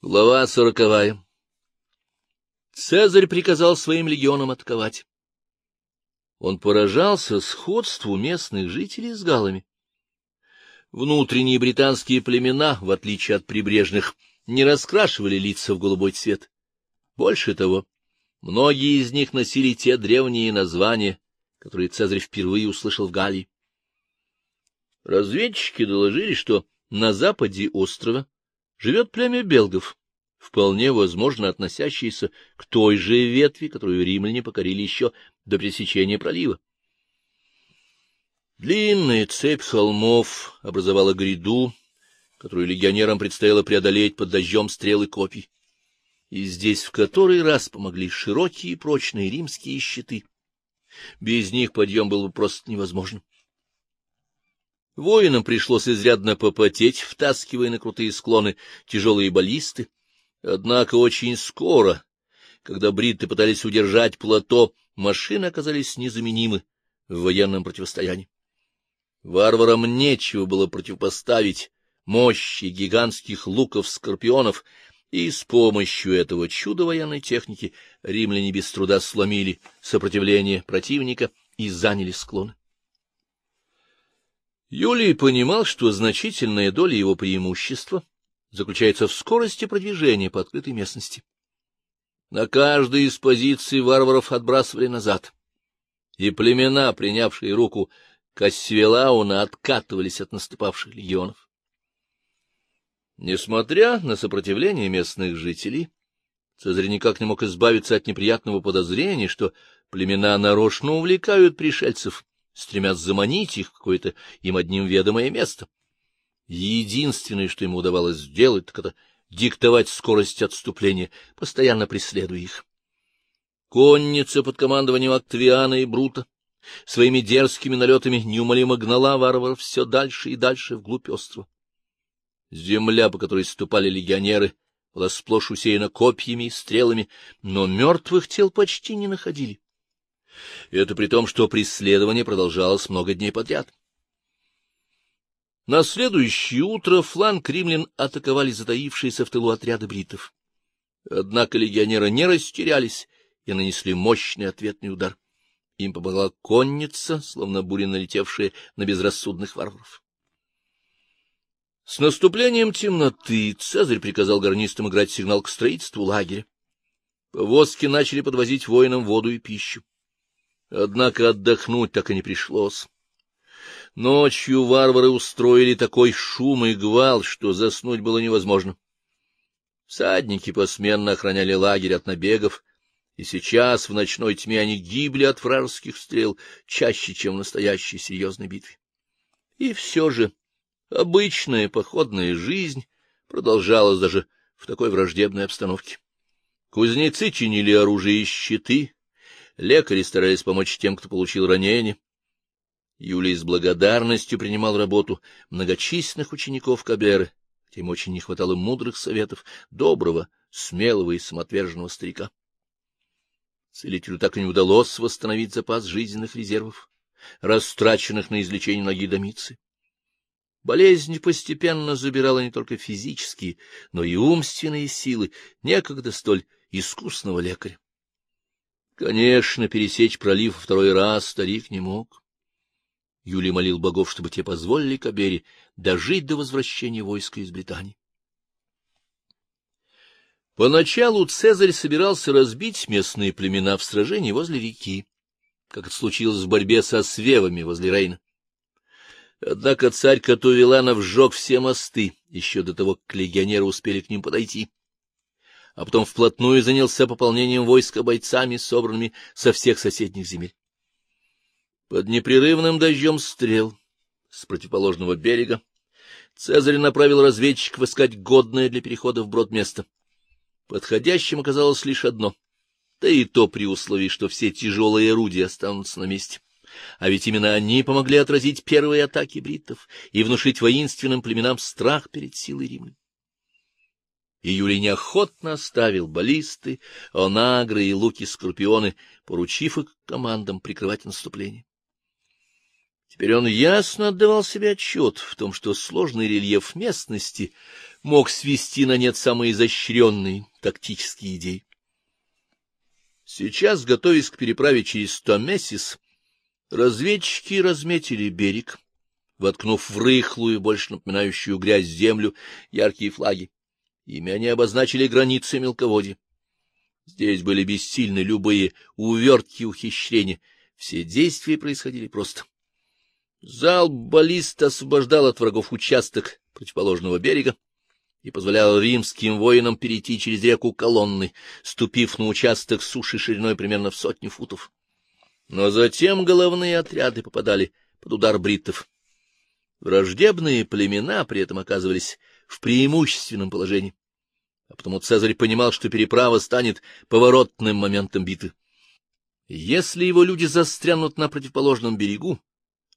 Глава сороковая. Цезарь приказал своим легионам атаковать. Он поражался сходству местных жителей с галами. Внутренние британские племена, в отличие от прибрежных, не раскрашивали лица в голубой цвет. Больше того, многие из них носили те древние названия, которые Цезарь впервые услышал в Галлии. Разведчики доложили, что на западе острова живет племя белгов, вполне возможно относящееся к той же ветви, которую римляне покорили еще до пресечения пролива. Длинная цепь холмов образовала гряду, которую легионерам предстояло преодолеть под дождем стрелы копий. И здесь в который раз помогли широкие и прочные римские щиты. Без них подъем был бы просто невозможен. Воинам пришлось изрядно попотеть, втаскивая на крутые склоны тяжелые баллисты. Однако очень скоро, когда бритты пытались удержать плато, машины оказались незаменимы в военном противостоянии. Варварам нечего было противопоставить мощи гигантских луков-скорпионов, и с помощью этого чуда военной техники римляне без труда сломили сопротивление противника и заняли склоны. Юлий понимал, что значительная доля его преимущества заключается в скорости продвижения по открытой местности. На каждой из позиций варваров отбрасывали назад, и племена, принявшие руку Кассивелауна, откатывались от наступавших легионов. Несмотря на сопротивление местных жителей, Цезарь никак не мог избавиться от неприятного подозрения, что племена нарочно увлекают пришельцев стремясь заманить их в какое-то им одним ведомое место. Единственное, что ему удавалось сделать, так это диктовать скорость отступления, постоянно преследуя их. Конница под командованием Октавиана и Брута своими дерзкими налетами неумолимо гнала варваров все дальше и дальше вглубь острова. Земля, по которой ступали легионеры, была сплошь усеяна копьями и стрелами, но мертвых тел почти не находили. Это при том, что преследование продолжалось много дней подряд. На следующее утро фланг римлян атаковали затаившиеся в тылу отряды бритов. Однако легионеры не растерялись и нанесли мощный ответный удар. Им помогла конница, словно буря налетевшая на безрассудных варваров. С наступлением темноты Цезарь приказал гарнистам играть сигнал к строительству лагеря. Повозки начали подвозить воинам воду и пищу. Однако отдохнуть так и не пришлось. Ночью варвары устроили такой шум и гвал, что заснуть было невозможно. Всадники посменно охраняли лагерь от набегов, и сейчас в ночной тьме они гибли от вражеских стрел чаще, чем в настоящей серьезной битве. И все же обычная походная жизнь продолжалась даже в такой враждебной обстановке. Кузнецы чинили оружие и щиты, Лекари старались помочь тем, кто получил ранение. Юлий с благодарностью принимал работу многочисленных учеников Каберы, им очень не хватало мудрых советов, доброго, смелого и самоотверженного старика. Целителю так и не удалось восстановить запас жизненных резервов, растраченных на излечение ноги домицы. Болезнь постепенно забирала не только физические, но и умственные силы некогда столь искусного лекаря. Конечно, пересечь пролив второй раз старик не мог. Юлий молил богов, чтобы те позволили Кабере дожить до возвращения войска из Британии. Поначалу Цезарь собирался разбить местные племена в сражении возле реки, как это случилось в борьбе со свевами возле Рейна. Однако царь Катувеланов сжег все мосты, еще до того, как легионеры успели к ним подойти а потом вплотную занялся пополнением войска бойцами, собранными со всех соседних земель. Под непрерывным дождем стрел с противоположного берега Цезарь направил разведчиков искать годное для перехода в брод место. Подходящим оказалось лишь одно, да и то при условии, что все тяжелые орудия останутся на месте. А ведь именно они помогли отразить первые атаки бриттов и внушить воинственным племенам страх перед силой Римлян и Юлий неохотно оставил баллисты, онагры и луки-скорпионы, поручив их командам прикрывать наступление. Теперь он ясно отдавал себе отчет в том, что сложный рельеф местности мог свести на нет самые изощренные тактические идеи. Сейчас, готовясь к переправе через Томесис, разведчики разметили берег, воткнув в рыхлую, больше напоминающую грязь землю, яркие флаги. Ими они обозначили границы мелководья. Здесь были бессильны любые увертки ухищрения. Все действия происходили просто. Зал баллист освобождал от врагов участок противоположного берега и позволял римским воинам перейти через реку колонны, ступив на участок суши шириной примерно в сотню футов. Но затем головные отряды попадали под удар бриттов. Враждебные племена при этом оказывались в преимущественном положении, а потому Цезарь понимал, что переправа станет поворотным моментом битвы. Если его люди застрянут на противоположном берегу,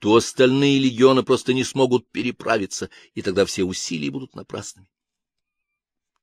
то остальные легионы просто не смогут переправиться, и тогда все усилия будут напрасными.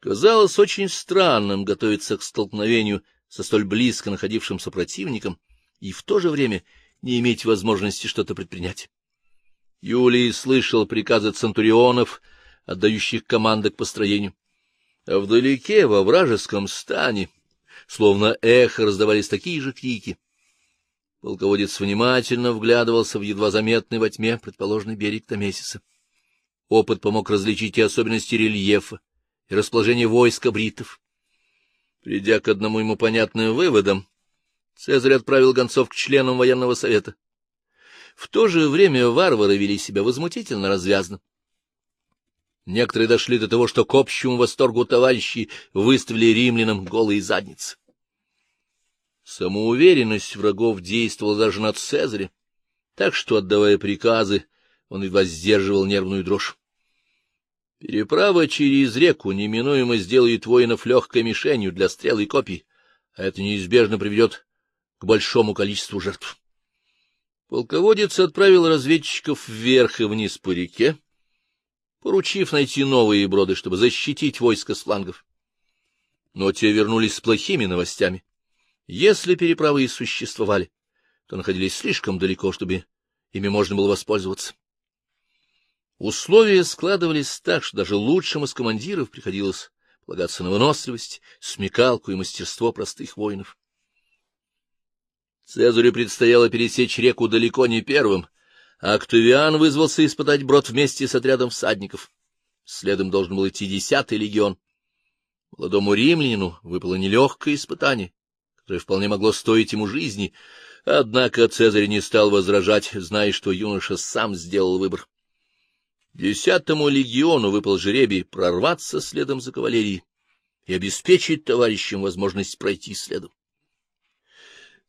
Казалось очень странным готовиться к столкновению со столь близко находившимся противником и в то же время не иметь возможности что-то предпринять. Юлий слышал приказы центурионов, отдающих команды к построению. А вдалеке, во вражеском стане, словно эхо, раздавались такие же крики. Полководец внимательно вглядывался в едва заметный во тьме предположенный берег Томесиса. Опыт помог различить и особенности рельефа, и расположение войска бритов. Придя к одному ему понятным выводам, Цезарь отправил гонцов к членам военного совета. В то же время варвары вели себя возмутительно развязно. Некоторые дошли до того, что к общему восторгу товарищи выставили римлянам голые задницы. Самоуверенность врагов действовала даже над Цезарем, так что, отдавая приказы, он едва сдерживал нервную дрожь. Переправа через реку неминуемо сделает воинов легкой мишенью для стрел и копий, а это неизбежно приведет к большому количеству жертв. Полководец отправил разведчиков вверх и вниз по реке, поручив найти новые броды, чтобы защитить войско с флангов. Но те вернулись с плохими новостями. Если переправы и существовали, то находились слишком далеко, чтобы ими можно было воспользоваться. Условия складывались так, что даже лучшим из командиров приходилось полагаться на выносливость, смекалку и мастерство простых воинов. Цезарю предстояло пересечь реку далеко не первым, Октавиан вызвался испытать брод вместе с отрядом всадников. Следом должен был идти десятый легион. Молодому римлянину выпало нелегкое испытание, которое вполне могло стоить ему жизни, однако Цезарь не стал возражать, зная, что юноша сам сделал выбор. Десятому легиону выпал жеребий прорваться следом за кавалерией и обеспечить товарищам возможность пройти следом.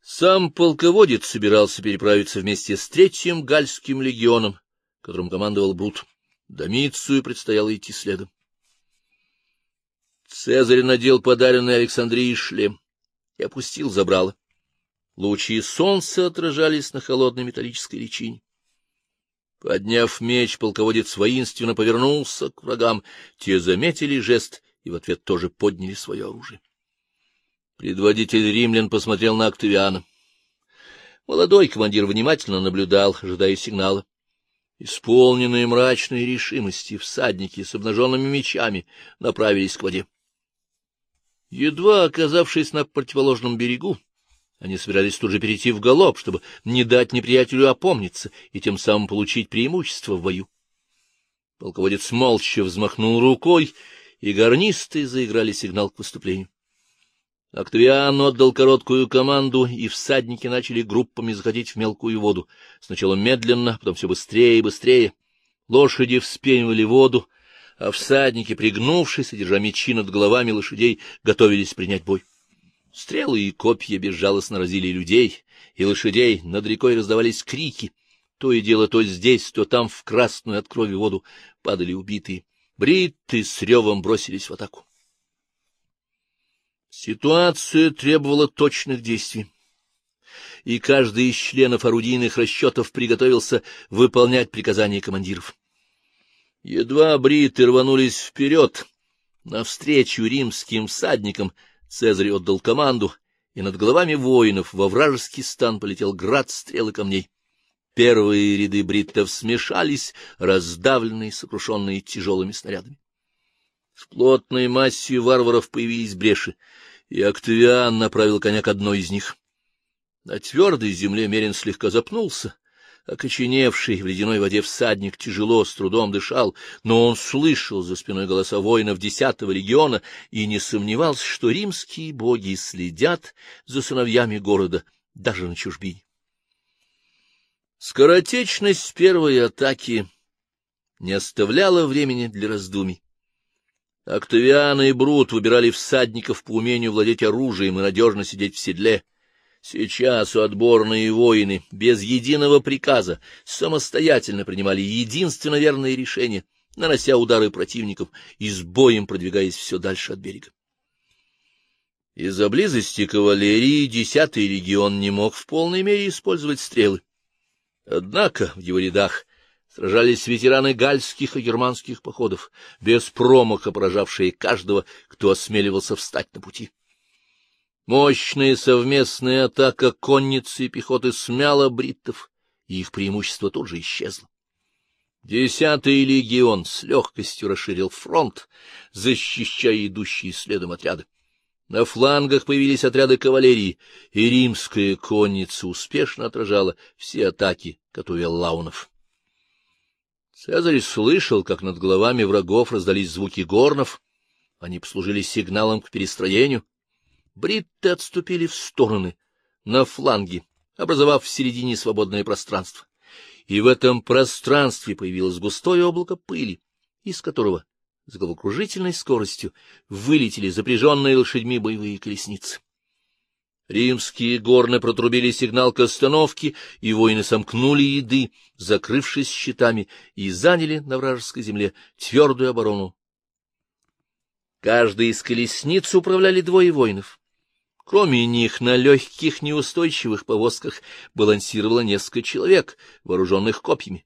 Сам полководец собирался переправиться вместе с третьим гальским легионом, которым командовал Брут. Домицию предстояло идти следом. Цезарь надел подаренный Александрии шлем и опустил забрало. Лучи солнца отражались на холодной металлической личине. Подняв меч, полководец воинственно повернулся к врагам. Те заметили жест и в ответ тоже подняли свое оружие. Предводитель римлян посмотрел на Октавиана. Молодой командир внимательно наблюдал, ожидая сигнала. Исполненные мрачной решимости, всадники с обнаженными мечами направились к воде. Едва оказавшись на противоположном берегу, они собирались тут же перейти в галоп, чтобы не дать неприятелю опомниться и тем самым получить преимущество в бою. Полководец молча взмахнул рукой, и гарнисты заиграли сигнал к выступлению. Октавиан отдал короткую команду, и всадники начали группами заходить в мелкую воду. Сначала медленно, потом все быстрее и быстрее. Лошади вспенивали воду, а всадники, пригнувшись и держа мечи над головами лошадей, готовились принять бой. Стрелы и копья безжалостно разили людей и лошадей, над рекой раздавались крики. То и дело то здесь, то там в красную от крови воду падали убитые. Бритты с ревом бросились в атаку. Ситуация требовала точных действий, и каждый из членов орудийных расчетов приготовился выполнять приказания командиров. Едва бриты рванулись вперед, навстречу римским всадникам, Цезарь отдал команду, и над головами воинов во вражеский стан полетел град стрел камней. Первые ряды бриттов смешались, раздавленные, сокрушенные тяжелыми снарядами. В плотной массе варваров появились бреши, и Октавиан направил коня к одной из них. На твердой земле Мерин слегка запнулся. Окоченевший в ледяной воде всадник тяжело, с трудом дышал, но он слышал за спиной голоса воинов десятого легиона и не сомневался, что римские боги следят за сыновьями города даже на чужбине. Скоротечность первой атаки не оставляла времени для раздумий. Октавиан и Брут выбирали всадников по умению владеть оружием и надежно сидеть в седле. Сейчас отборные воины без единого приказа самостоятельно принимали единственно верные решения, нанося удары противников и с боем продвигаясь все дальше от берега. Из-за близости кавалерии десятый легион не мог в полной мере использовать стрелы. Однако в его рядах сражались ветераны гальских и германских походов, без промаха поражавшие каждого, кто осмеливался встать на пути. Мощная совместная атака конницы и пехоты смяла бриттов, и их преимущество тут же исчезло. Десятый легион с легкостью расширил фронт, защищая идущие следом отряды. На флангах появились отряды кавалерии, и римская конница успешно отражала все атаки Катувеллаунов. Цезарь слышал, как над головами врагов раздались звуки горнов. Они послужили сигналом к перестроению. Бритты отступили в стороны, на фланги, образовав в середине свободное пространство. И в этом пространстве появилось густое облако пыли, из которого с головокружительной скоростью вылетели запряженные лошадьми боевые колесницы. Римские горны протрубили сигнал к остановке, и воины сомкнули еды, закрывшись щитами, и заняли на вражеской земле твердую оборону. Каждый из колесниц управляли двое воинов. Кроме них на легких неустойчивых повозках балансировало несколько человек, вооруженных копьями.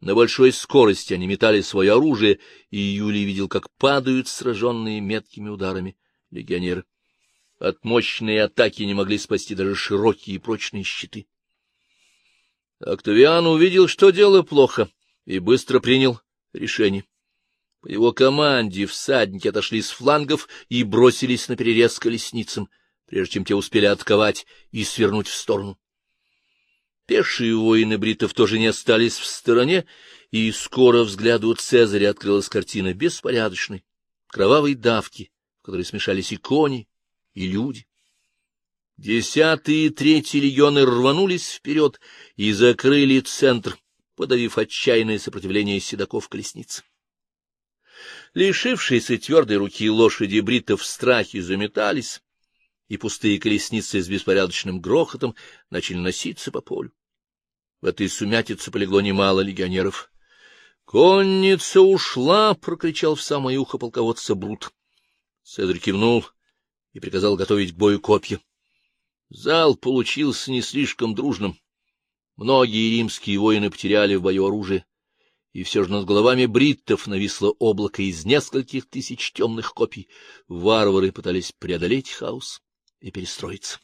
На большой скорости они метали свое оружие, и Юлий видел, как падают сраженные меткими ударами легионеры. От мощной атаки не могли спасти даже широкие и прочные щиты. Октавиан увидел, что дело плохо, и быстро принял решение. По его команде всадники отошли с флангов и бросились на перерез колесницам, прежде чем те успели отковать и свернуть в сторону. Пешие воины бритов тоже не остались в стороне, и скоро взгляду Цезаря открылась картина беспорядочной, кровавой давки, в которой смешались и кони, и люди. Десятый и третий легионы рванулись вперед и закрыли центр, подавив отчаянное сопротивление седаков колесниц. Лишившиеся твердой руки лошади бритов в страхе заметались, и пустые колесницы с беспорядочным грохотом начали носиться по полю. В этой сумятице полегло немало легионеров. — Конница ушла! — прокричал в самое ухо полководца Брут. Цезарь кивнул и приказал готовить к бою копья. Зал получился не слишком дружным. Многие римские воины потеряли в бою оружие, и все же над головами бриттов нависло облако из нескольких тысяч темных копий. Варвары пытались преодолеть хаос и перестроиться.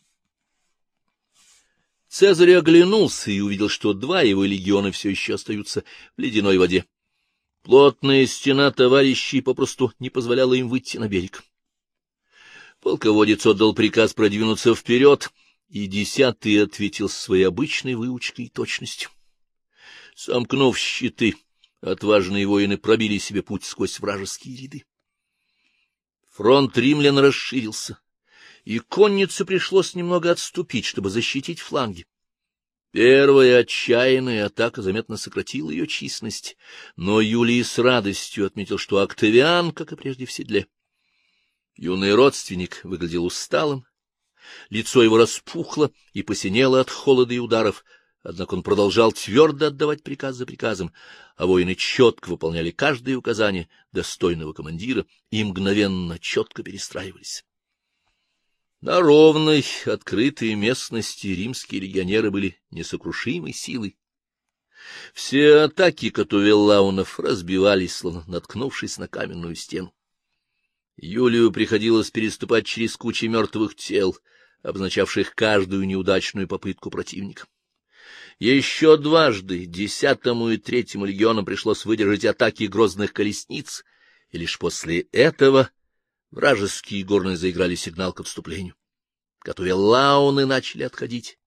Цезарь оглянулся и увидел, что два его легиона все еще остаются в ледяной воде. Плотная стена товарищей попросту не позволяла им выйти на берег. Полководец отдал приказ продвинуться вперед, и десятый ответил своей обычной выучкой и точностью. Сомкнув щиты, отважные воины пробили себе путь сквозь вражеские ряды. Фронт римлян расширился и коннице пришлось немного отступить, чтобы защитить фланги. Первая отчаянная атака заметно сократила ее численность, но Юлий с радостью отметил, что Октавиан, как и прежде в седле. Юный родственник выглядел усталым, лицо его распухло и посинело от холода и ударов, однако он продолжал твердо отдавать приказ за приказом, а воины четко выполняли каждое указание достойного командира и мгновенно четко перестраивались. На ровной, открытой местности римские легионеры были несокрушимой силой. Все атаки Катувеллаунов разбивались, словно наткнувшись на каменную стену. Юлию приходилось переступать через кучи мертвых тел, обозначавших каждую неудачную попытку противника. Еще дважды десятому и третьему легионам пришлось выдержать атаки грозных колесниц, и лишь после этого вражеские горные заиграли сигнал к отступлению. Готовя лауны начали отходить.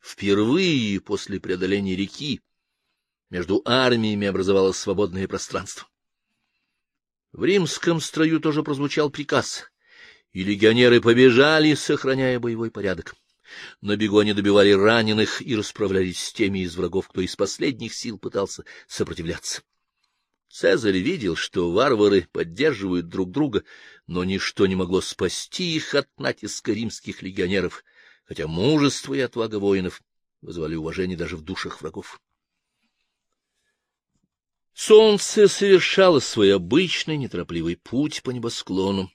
Впервые после преодоления реки между армиями образовалось свободное пространство. В римском строю тоже прозвучал приказ, и легионеры побежали, сохраняя боевой порядок. На бегу они добивали раненых и расправлялись с теми из врагов, кто из последних сил пытался сопротивляться. Цезарь видел, что варвары поддерживают друг друга, но ничто не могло спасти их от натиска римских легионеров, хотя мужество и отвага воинов вызвали уважение даже в душах врагов. Солнце совершало свой обычный неторопливый путь по небосклону.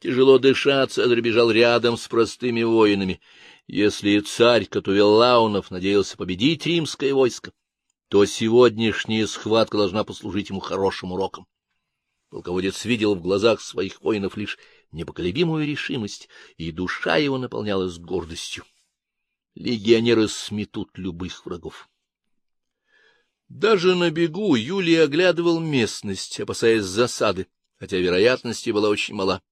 Тяжело дыша, Цезарь бежал рядом с простыми воинами. Если царь Катувеллаунов надеялся победить римское войско, то сегодняшняя схватка должна послужить ему хорошим уроком. Полководец видел в глазах своих воинов лишь непоколебимую решимость, и душа его наполнялась гордостью. Легионеры сметут любых врагов. Даже на бегу Юлий оглядывал местность, опасаясь засады, хотя вероятность была очень мала.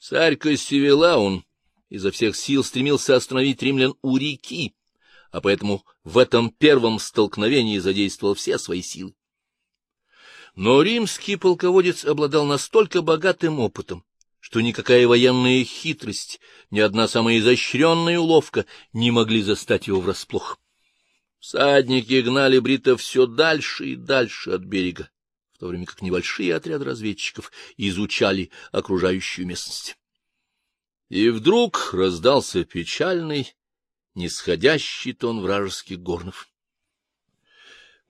Царь Кассивелаун изо всех сил стремился остановить римлян у реки, а поэтому в этом первом столкновении задействовал все свои силы. Но римский полководец обладал настолько богатым опытом, что никакая военная хитрость, ни одна самая изощренная уловка не могли застать его врасплох. Всадники гнали бритов все дальше и дальше от берега, в то время как небольшие отряды разведчиков изучали окружающую местность. И вдруг раздался печальный, нисходящий тон вражеских горнов.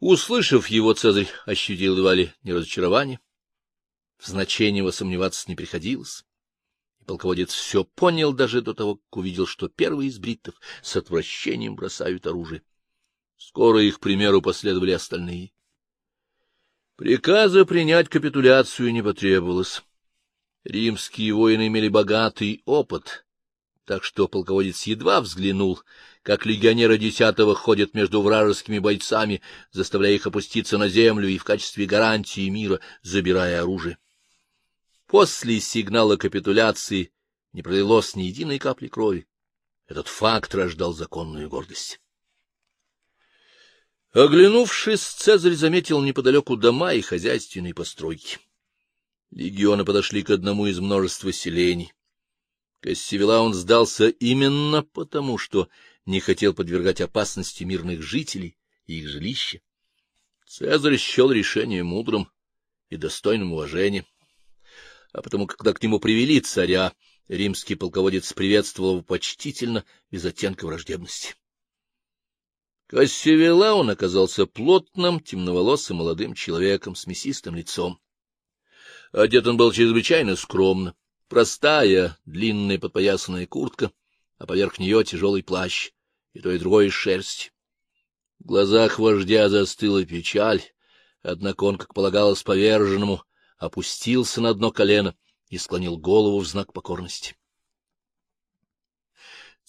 Услышав его, Цезарь ощутил едва ли не разочарование. В значении его сомневаться не приходилось. Полководец все понял даже до того, как увидел, что первые из бриттов с отвращением бросают оружие. Скоро их примеру последовали остальные. Приказа принять капитуляцию не потребовалось. Римские воины имели богатый опыт, так что полководец едва взглянул, как легионеры десятого ходят между вражескими бойцами, заставляя их опуститься на землю и в качестве гарантии мира забирая оружие. После сигнала капитуляции не пролилось ни единой капли крови. Этот факт рождал законную гордость. Оглянувшись, Цезарь заметил неподалеку дома и хозяйственные постройки. Легионы подошли к одному из множества селений. Кассивелаун сдался именно потому, что не хотел подвергать опасности мирных жителей и их жилища. Цезарь счел решение мудрым и достойным уважения. А потому, когда к нему привели царя, римский полководец приветствовал его почтительно, без оттенка враждебности. Кассивелаун оказался плотным, темноволосым молодым человеком с мясистым лицом. Одет он был чрезвычайно скромно. Простая, длинная подпоясанная куртка, а поверх нее тяжелый плащ, и то и другое из. В глазах вождя застыла печаль, однако он, как полагалось поверженному, опустился на дно колено и склонил голову в знак покорности.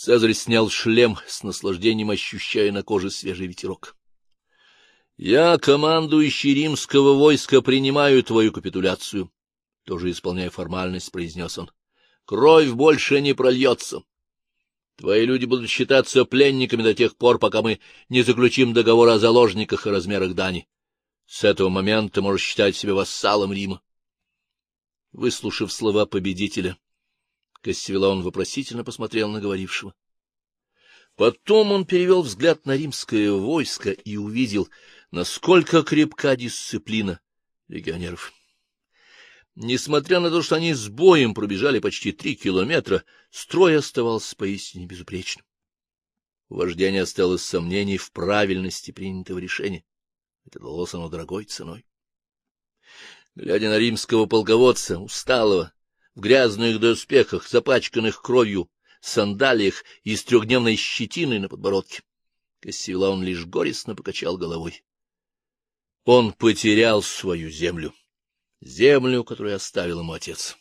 Цезарь снял шлем, с наслаждением ощущая на коже свежий ветерок. — Я, командующий римского войска, принимаю твою капитуляцию, — тоже исполняя формальность, произнес он. — Кровь больше не прольется. Твои люди будут считаться пленниками до тех пор, пока мы не заключим договор о заложниках и размерах дани. С этого момента ты можешь считать себя вассалом Рима. Выслушав слова победителя, Кассивелаун вопросительно посмотрел на говорившего. Потом он перевел взгляд на римское войско и увидел, насколько крепка дисциплина легионеров. Несмотря на то, что они с боем пробежали почти три километра, строй оставался поистине безупречным. У вождя не осталось сомнений в правильности принятого решения. Это далось оно дорогой ценой. Глядя на римского полководца, усталого, в грязных доспехах, запачканных кровью, сандалиях и с трехдневной щетиной на подбородке. Кассивлаун лишь горестно покачал головой. Он потерял свою землю, землю, которую оставил ему отец.